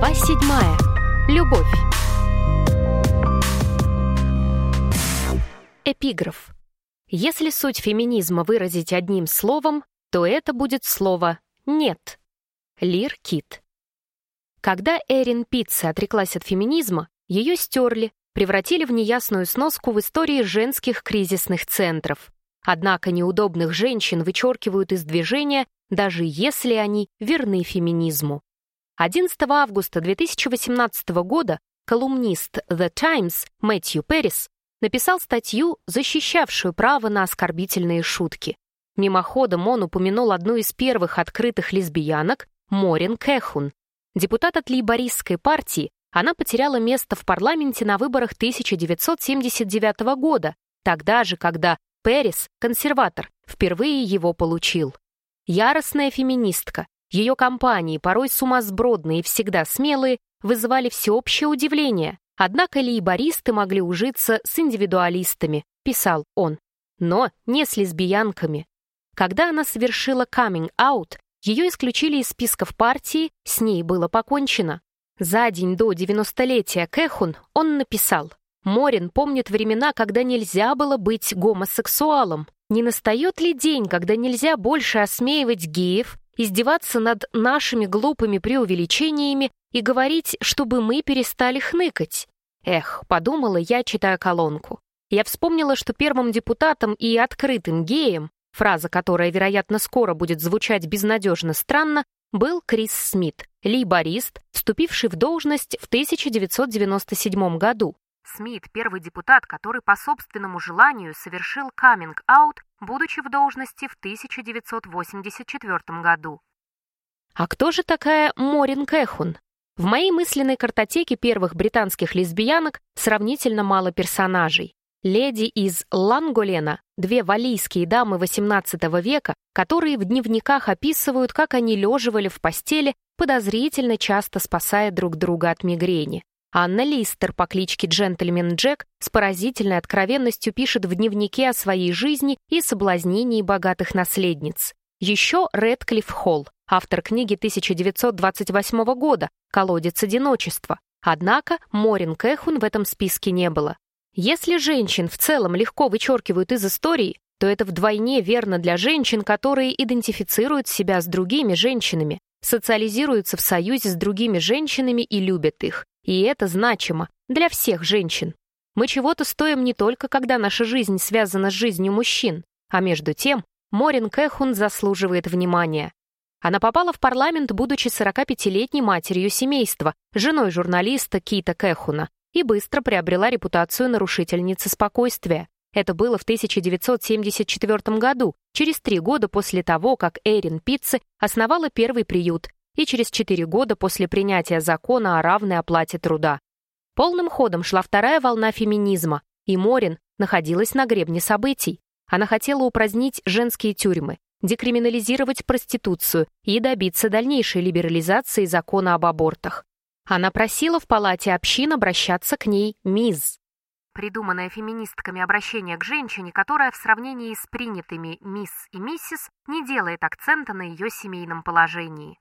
Глава седьмая. Любовь. Эпиграф. Если суть феминизма выразить одним словом, то это будет слово «нет». Лир Кит. Когда Эрин Питце отреклась от феминизма, ее стерли, превратили в неясную сноску в истории женских кризисных центров. Однако неудобных женщин вычеркивают из движения, даже если они верны феминизму. 11 августа 2018 года колумнист The Times Мэтью Перрис написал статью, защищавшую право на оскорбительные шутки. Мимоходом он упомянул одну из первых открытых лесбиянок, Морин Кэхун. Депутат от лейбористской партии, она потеряла место в парламенте на выборах 1979 года, тогда же, когда Перрис, консерватор, впервые его получил. Яростная феминистка, ее компании, порой сумасбродные и всегда смелые, вызывали всеобщее удивление. Однако лейбористы могли ужиться с индивидуалистами, писал он, но не с лесбиянками. Когда она совершила каминг-аут, ее исключили из списков партии, с ней было покончено. За день до 90-летия Кэхун он написал «Морин помнит времена, когда нельзя было быть гомосексуалом. Не настает ли день, когда нельзя больше осмеивать геев, издеваться над нашими глупыми преувеличениями и говорить, чтобы мы перестали хныкать. Эх, подумала я, читая колонку. Я вспомнила, что первым депутатом и открытым геем, фраза, которая, вероятно, скоро будет звучать безнадежно странно, был Крис Смит, лейборист, вступивший в должность в 1997 году. Смит – первый депутат, который по собственному желанию совершил каминг-аут, будучи в должности в 1984 году. А кто же такая Морин Кэхун? В моей мысленной картотеке первых британских лесбиянок сравнительно мало персонажей. Леди из Ланголена, две валийские дамы XVIII века, которые в дневниках описывают, как они леживали в постели, подозрительно часто спасая друг друга от мигрени. Анна Листер по кличке Джентльмен Джек с поразительной откровенностью пишет в дневнике о своей жизни и соблазнении богатых наследниц. Еще Редклифф Холл, автор книги 1928 года «Колодец одиночества». Однако Морин Кэхун в этом списке не было. Если женщин в целом легко вычеркивают из истории, то это вдвойне верно для женщин, которые идентифицируют себя с другими женщинами, социализируются в союзе с другими женщинами и любят их. И это значимо для всех женщин. Мы чего-то стоим не только, когда наша жизнь связана с жизнью мужчин, а между тем Морин Кэхун заслуживает внимания. Она попала в парламент, будучи 45-летней матерью семейства, женой журналиста Кита Кэхуна, и быстро приобрела репутацию нарушительницы спокойствия. Это было в 1974 году, через три года после того, как Эрин Питце основала первый приют, и через четыре года после принятия закона о равной оплате труда. Полным ходом шла вторая волна феминизма, и Морин находилась на гребне событий. Она хотела упразднить женские тюрьмы, декриминализировать проституцию и добиться дальнейшей либерализации закона об абортах. Она просила в палате общин обращаться к ней «мисс». Придуманное феминистками обращение к женщине, которая в сравнении с принятыми «мисс» и «миссис» не делает акцента на ее семейном положении.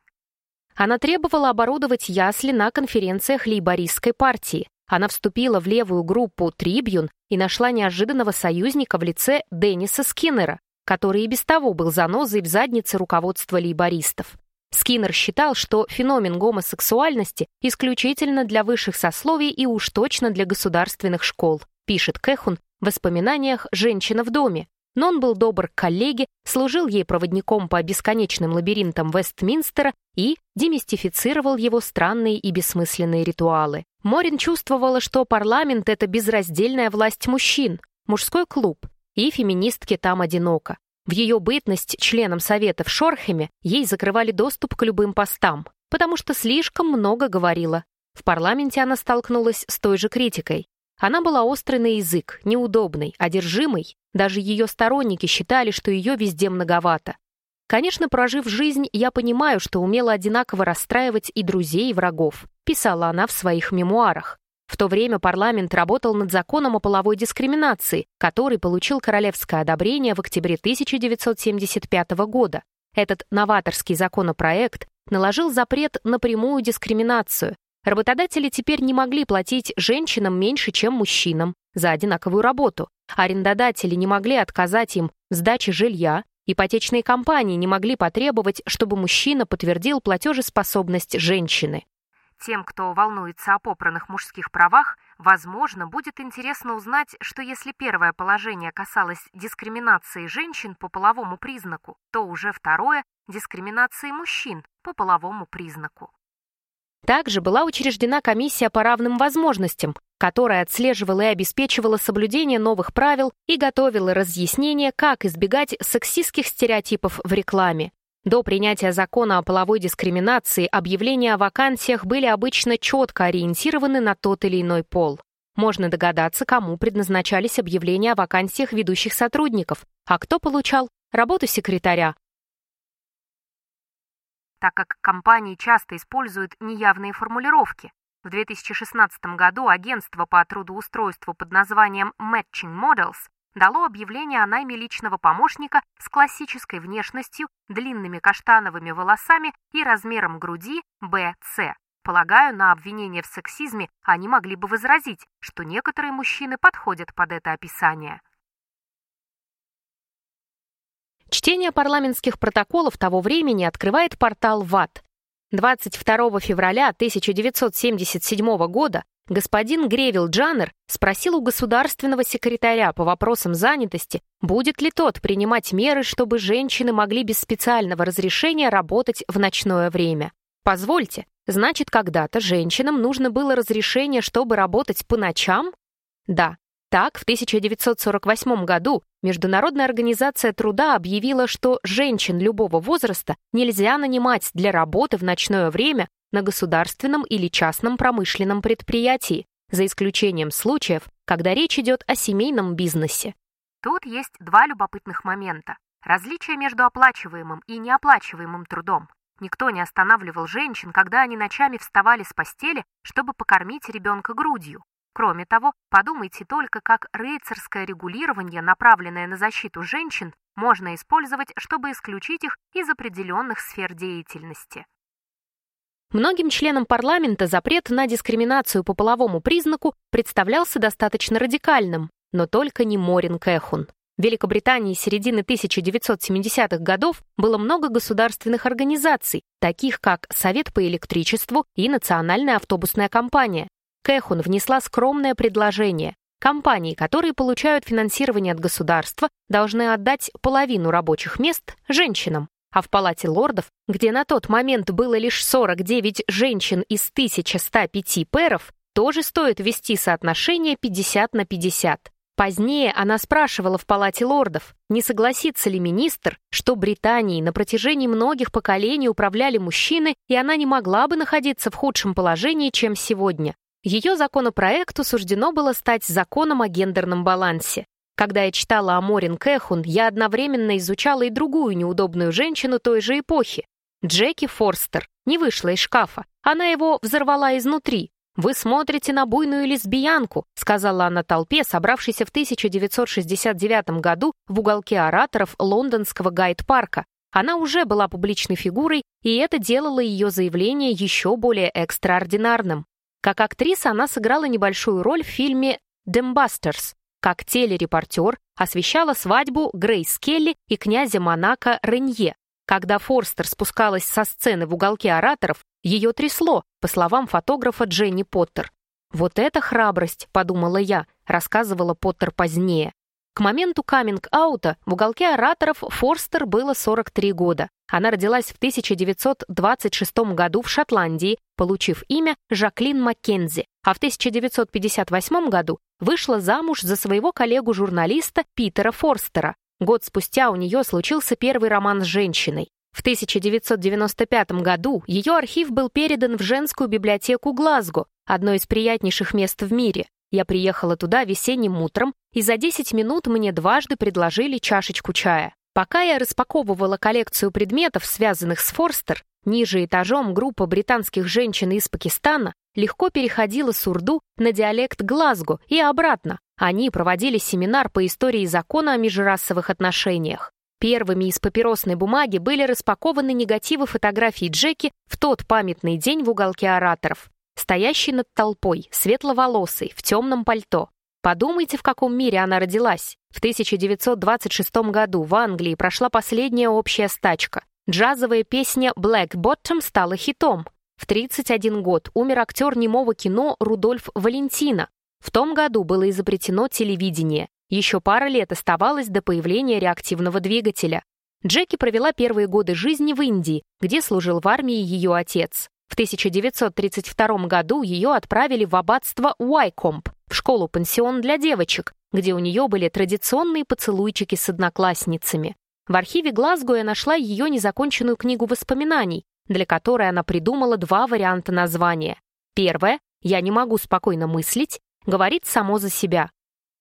Она требовала оборудовать ясли на конференциях лейбористской партии. Она вступила в левую группу «Трибьюн» и нашла неожиданного союзника в лице Денниса Скиннера, который и без того был занозой в заднице руководства лейбористов. Скиннер считал, что феномен гомосексуальности исключительно для высших сословий и уж точно для государственных школ, пишет Кэхун в воспоминаниях «Женщина в доме», но он был добр к коллеге, служил ей проводником по бесконечным лабиринтам Вестминстера и демистифицировал его странные и бессмысленные ритуалы. Морин чувствовала, что парламент — это безраздельная власть мужчин, мужской клуб, и феминистки там одиноко. В ее бытность членом совета в Шорхеме ей закрывали доступ к любым постам, потому что слишком много говорила. В парламенте она столкнулась с той же критикой. Она была острой на язык, неудобной, одержимой. Даже ее сторонники считали, что ее везде многовато. Конечно, прожив жизнь, я понимаю, что умела одинаково расстраивать и друзей, и врагов, писала она в своих мемуарах. В то время парламент работал над законом о половой дискриминации, который получил королевское одобрение в октябре 1975 года. Этот новаторский законопроект наложил запрет на прямую дискриминацию, Работодатели теперь не могли платить женщинам меньше, чем мужчинам за одинаковую работу. Арендодатели не могли отказать им в сдаче жилья, ипотечные компании не могли потребовать, чтобы мужчина подтвердил платежеспособность женщины. Тем, кто волнуется о попранных мужских правах, возможно, будет интересно узнать, что если первое положение касалось дискриминации женщин по половому признаку, то уже второе – дискриминации мужчин по половому признаку. Также была учреждена комиссия по равным возможностям, которая отслеживала и обеспечивала соблюдение новых правил и готовила разъяснения, как избегать сексистских стереотипов в рекламе. До принятия закона о половой дискриминации объявления о вакансиях были обычно четко ориентированы на тот или иной пол. Можно догадаться, кому предназначались объявления о вакансиях ведущих сотрудников, а кто получал работу секретаря, так как компании часто используют неявные формулировки. В 2016 году агентство по трудоустройству под названием Matching Models дало объявление о найме личного помощника с классической внешностью, длинными каштановыми волосами и размером груди BC. Полагаю, на обвинение в сексизме они могли бы возразить, что некоторые мужчины подходят под это описание. Чтение парламентских протоколов того времени открывает портал ВАТ. 22 февраля 1977 года господин Гревил Джаннер спросил у государственного секретаря по вопросам занятости, будет ли тот принимать меры, чтобы женщины могли без специального разрешения работать в ночное время. Позвольте, значит, когда-то женщинам нужно было разрешение, чтобы работать по ночам? Да, так, в 1948 году Международная организация труда объявила, что женщин любого возраста нельзя нанимать для работы в ночное время на государственном или частном промышленном предприятии, за исключением случаев, когда речь идет о семейном бизнесе. Тут есть два любопытных момента. Различие между оплачиваемым и неоплачиваемым трудом. Никто не останавливал женщин, когда они ночами вставали с постели, чтобы покормить ребенка грудью. Кроме того, подумайте только, как рыцарское регулирование, направленное на защиту женщин, можно использовать, чтобы исключить их из определенных сфер деятельности. Многим членам парламента запрет на дискриминацию по половому признаку представлялся достаточно радикальным, но только не Морин Кэхун. В Великобритании середины 1970-х годов было много государственных организаций, таких как Совет по электричеству и Национальная автобусная компания. Кэхун внесла скромное предложение. Компании, которые получают финансирование от государства, должны отдать половину рабочих мест женщинам. А в Палате лордов, где на тот момент было лишь 49 женщин из 1105 пэров, тоже стоит ввести соотношение 50 на 50. Позднее она спрашивала в Палате лордов, не согласится ли министр, что Британией на протяжении многих поколений управляли мужчины, и она не могла бы находиться в худшем положении, чем сегодня. Ее законопроекту суждено было стать законом о гендерном балансе. Когда я читала о Морин Кэхун, я одновременно изучала и другую неудобную женщину той же эпохи. Джеки Форстер не вышла из шкафа, она его взорвала изнутри. «Вы смотрите на буйную лесбиянку», сказала она толпе, собравшейся в 1969 году в уголке ораторов лондонского гайд-парка. Она уже была публичной фигурой, и это делало ее заявление еще более экстраординарным. Как актриса она сыграла небольшую роль в фильме «Дембастерс», как телерепортер освещала свадьбу Грейс Келли и князя Монако Ренье. Когда Форстер спускалась со сцены в уголке ораторов, ее трясло, по словам фотографа Дженни Поттер. «Вот это храбрость», — подумала я, рассказывала Поттер позднее. К моменту каминг-аута в уголке ораторов Форстер было 43 года. Она родилась в 1926 году в Шотландии, получив имя Жаклин Маккензи, а в 1958 году вышла замуж за своего коллегу-журналиста Питера Форстера. Год спустя у нее случился первый роман с женщиной. В 1995 году ее архив был передан в женскую библиотеку Глазго, одно из приятнейших мест в мире. Я приехала туда весенним утром, и за 10 минут мне дважды предложили чашечку чая. Пока я распаковывала коллекцию предметов, связанных с Форстер, ниже этажом группа британских женщин из Пакистана легко переходила с урду на диалект Глазго и обратно. Они проводили семинар по истории закона о межрасовых отношениях. Первыми из папиросной бумаги были распакованы негативы фотографий Джеки в тот памятный день в уголке ораторов. Стоящий над толпой, светловолосый, в темном пальто. Подумайте, в каком мире она родилась. В 1926 году в Англии прошла последняя общая стачка. Джазовая песня «Black Bottom» стала хитом. В 31 год умер актер немого кино Рудольф Валентина. В том году было изобретено телевидение. Еще пара лет оставалось до появления реактивного двигателя. Джеки провела первые годы жизни в Индии, где служил в армии ее отец. В 1932 году ее отправили в аббатство Уайкомп, в школу-пансион для девочек, где у нее были традиционные поцелуйчики с одноклассницами. В архиве Глазго я нашла ее незаконченную книгу воспоминаний, для которой она придумала два варианта названия. Первое «Я не могу спокойно мыслить» говорит само за себя.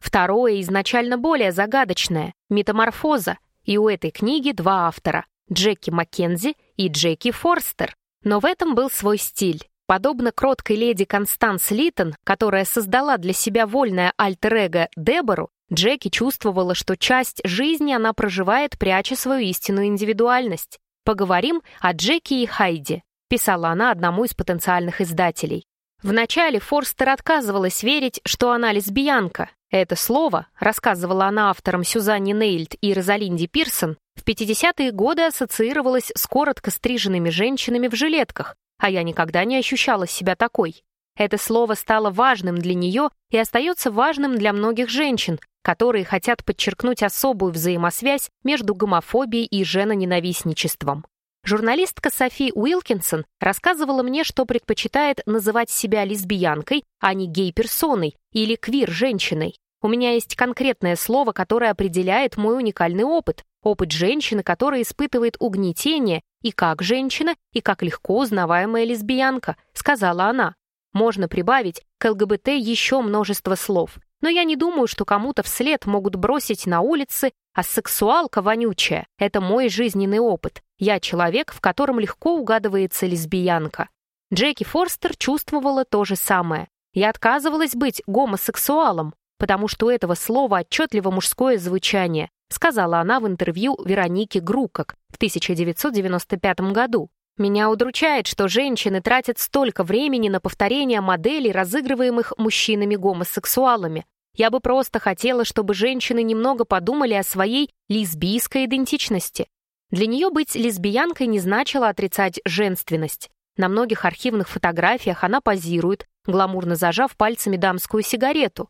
Второе, изначально более загадочное «Метаморфоза», и у этой книги два автора – Джеки Маккензи и Джеки Форстер. Но в этом был свой стиль. Подобно кроткой леди Констанс Литтон, которая создала для себя вольное альтер-эго Дебору, Джеки чувствовала, что часть жизни она проживает, пряча свою истинную индивидуальность. «Поговорим о Джеки и Хайди», — писала она одному из потенциальных издателей. Вначале Форстер отказывалась верить, что она лесбиянка. Это слово, рассказывала она авторам Сюзанне Нейльд и Розалинде Пирсон, в 50-е годы ассоциировалось с коротко стриженными женщинами в жилетках, а я никогда не ощущала себя такой. Это слово стало важным для нее и остается важным для многих женщин, которые хотят подчеркнуть особую взаимосвязь между гомофобией и женоненавистничеством. Журналистка Софи Уилкинсон рассказывала мне, что предпочитает называть себя лесбиянкой, а не гей-персоной или квир-женщиной. У меня есть конкретное слово, которое определяет мой уникальный опыт, опыт женщины, которая испытывает угнетение и как женщина, и как легко узнаваемая лесбиянка, сказала она. Можно прибавить к ЛГБТ еще множество слов, но я не думаю, что кому-то вслед могут бросить на улице, а сексуалка вонючая — это мой жизненный опыт. Я человек, в котором легко угадывается лесбиянка. Джеки Форстер чувствовала то же самое. Я отказывалась быть гомосексуалом, потому что у этого слова отчетливо мужское звучание, сказала она в интервью Веронике Грукок в 1995 году. Меня удручает, что женщины тратят столько времени на повторение моделей, разыгрываемых мужчинами-гомосексуалами. Я бы просто хотела, чтобы женщины немного подумали о своей лесбийской идентичности. Для нее быть лесбиянкой не значило отрицать женственность. На многих архивных фотографиях она позирует, гламурно зажав пальцами дамскую сигарету.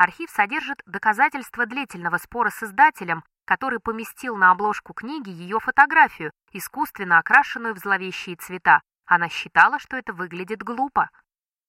Архив содержит доказательства длительного спора с издателем, который поместил на обложку книги ее фотографию, искусственно окрашенную в зловещие цвета. Она считала, что это выглядит глупо.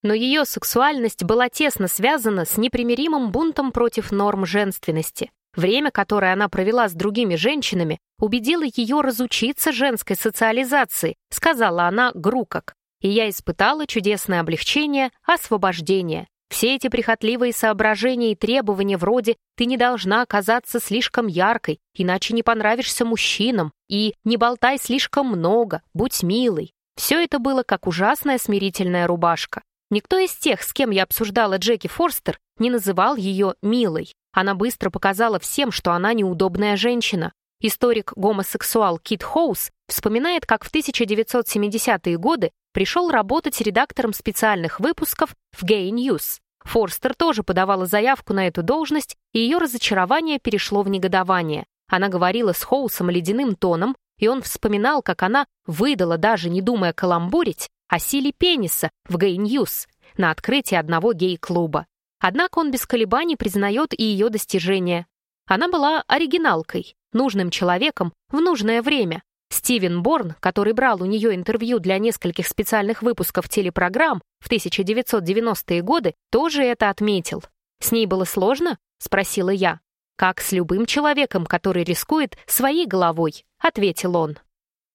Но ее сексуальность была тесно связана с непримиримым бунтом против норм женственности. Время, которое она провела с другими женщинами, убедило ее разучиться женской социализации, сказала она Грукок. И я испытала чудесное облегчение, освобождение. Все эти прихотливые соображения и требования вроде «ты не должна оказаться слишком яркой, иначе не понравишься мужчинам» и «не болтай слишком много, будь милой». Все это было как ужасная смирительная рубашка. Никто из тех, с кем я обсуждала Джеки Форстер, не называл ее «милой». Она быстро показала всем, что она неудобная женщина. Историк-гомосексуал Кит Хоус вспоминает, как в 1970-е годы пришел работать редактором специальных выпусков в Gay News. Форстер тоже подавала заявку на эту должность, и ее разочарование перешло в негодование. Она говорила с Хоусом ледяным тоном, и он вспоминал, как она выдала, даже не думая каламбурить, о силе пениса в News на открытии одного гей-клуба. Однако он без колебаний признает и ее достижения. Она была оригиналкой, нужным человеком в нужное время, Стивен Борн, который брал у нее интервью для нескольких специальных выпусков телепрограмм в 1990-е годы, тоже это отметил. «С ней было сложно?» — спросила я. «Как с любым человеком, который рискует своей головой», — ответил он.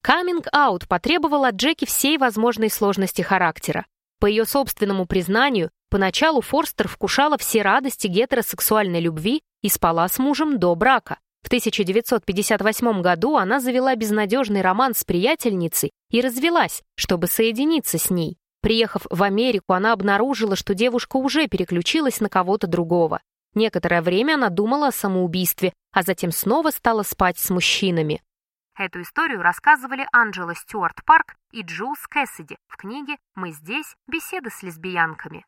Каминг-аут потребовал от Джеки всей возможной сложности характера. По ее собственному признанию, поначалу Форстер вкушала все радости гетеросексуальной любви и спала с мужем до брака. В 1958 году она завела безнадежный роман с приятельницей и развелась, чтобы соединиться с ней. Приехав в Америку, она обнаружила, что девушка уже переключилась на кого-то другого. Некоторое время она думала о самоубийстве, а затем снова стала спать с мужчинами. Эту историю рассказывали Анджела Стюарт Парк и Джулс Кэссиди в книге «Мы здесь. Беседы с лесбиянками».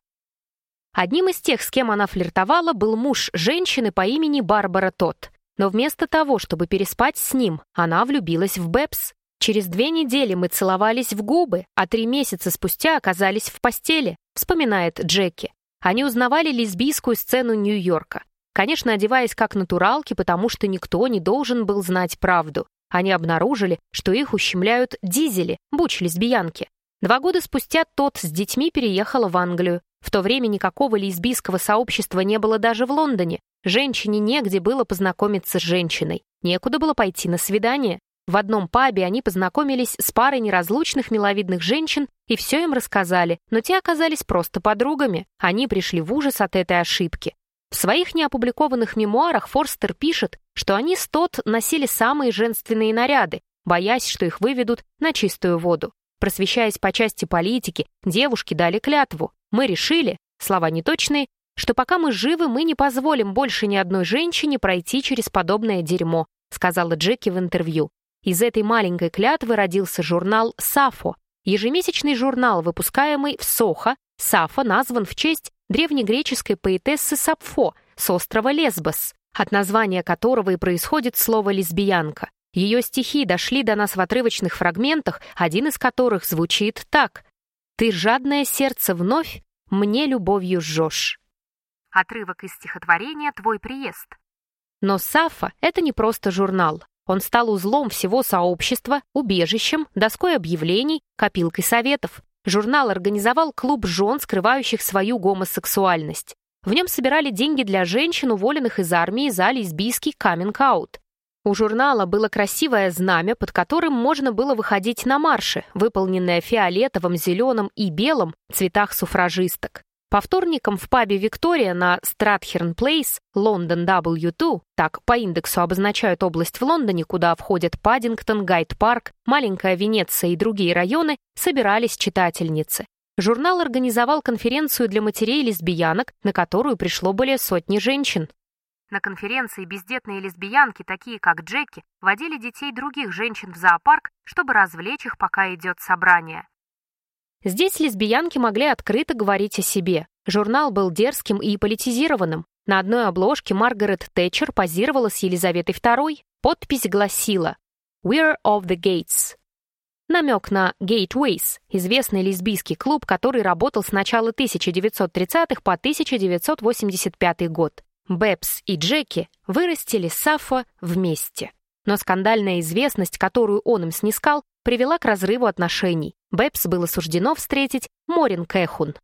Одним из тех, с кем она флиртовала, был муж женщины по имени Барбара Тот. Но вместо того, чтобы переспать с ним, она влюбилась в Бэбс. Через две недели мы целовались в губы, а три месяца спустя оказались в постели, вспоминает Джеки. Они узнавали лесбийскую сцену Нью-Йорка. Конечно, одеваясь как натуралки, потому что никто не должен был знать правду. Они обнаружили, что их ущемляют дизели, буч-лесбиянки. Два года спустя тот с детьми переехала в Англию. В то время никакого лесбийского сообщества не было даже в Лондоне. Женщине негде было познакомиться с женщиной. Некуда было пойти на свидание. В одном пабе они познакомились с парой неразлучных миловидных женщин и все им рассказали, но те оказались просто подругами. Они пришли в ужас от этой ошибки. В своих неопубликованных мемуарах Форстер пишет, что они с Тот носили самые женственные наряды, боясь, что их выведут на чистую воду. Просвещаясь по части политики, девушки дали клятву. Мы решили, слова неточные, что пока мы живы, мы не позволим больше ни одной женщине пройти через подобное дерьмо, сказала Джеки в интервью. Из этой маленькой клятвы родился журнал «Сафо», ежемесячный журнал, выпускаемый в Сохо. Сафо назван в честь древнегреческой поэтессы Сапфо с острова Лесбос, от названия которого и происходит слово «лесбиянка». Ее стихи дошли до нас в отрывочных фрагментах, один из которых звучит так «Ты жадное сердце вновь мне любовью жжешь». Отрывок из стихотворения «Твой приезд». Но Сафа — это не просто журнал. Он стал узлом всего сообщества, убежищем, доской объявлений, копилкой советов. Журнал организовал клуб жен, скрывающих свою гомосексуальность. В нем собирали деньги для женщин, уволенных из армии за лесбийский каминг-аут. У журнала было красивое знамя, под которым можно было выходить на марши, выполненное фиолетовым, зеленым и белым цветах суфражисток. По вторникам в пабе «Виктория» на Стратхерн Плейс, Лондон W2, так по индексу обозначают область в Лондоне, куда входят Паддингтон, Гайд-парк, Маленькая Венеция и другие районы, собирались читательницы. Журнал организовал конференцию для матерей лесбиянок, на которую пришло более сотни женщин. На конференции бездетные лесбиянки, такие как Джеки, водили детей других женщин в зоопарк, чтобы развлечь их, пока идет собрание. Здесь лесбиянки могли открыто говорить о себе. Журнал был дерзким и политизированным. На одной обложке Маргарет Тэтчер позировала с Елизаветой II. Подпись гласила «We're of the Gates». Намек на Gateways, известный лесбийский клуб, который работал с начала 1930-х по 1985 год. Бэбс и Джеки вырастили Сафо вместе. Но скандальная известность, которую он им снискал, привела к разрыву отношений. Бэбс было суждено встретить Морин Кэхун.